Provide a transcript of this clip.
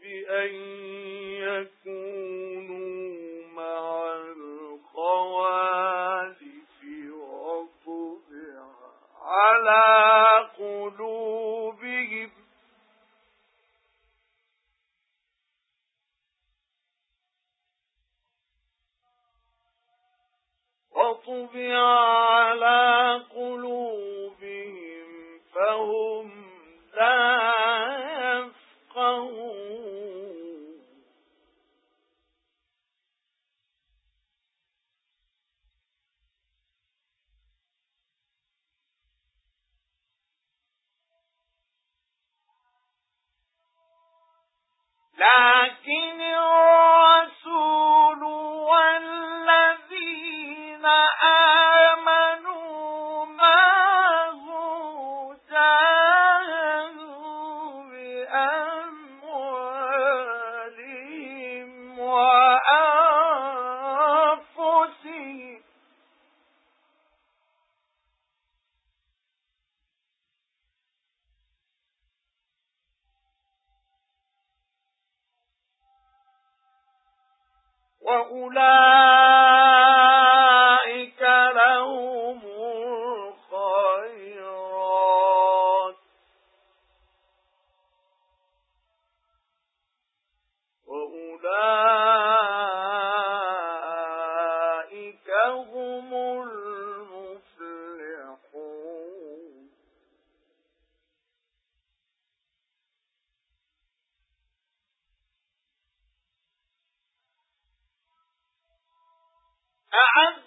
بأن يكونوا مع الخوالف وطبع على قلوبهم فهم لا وَأُولَٰئِكَ أعز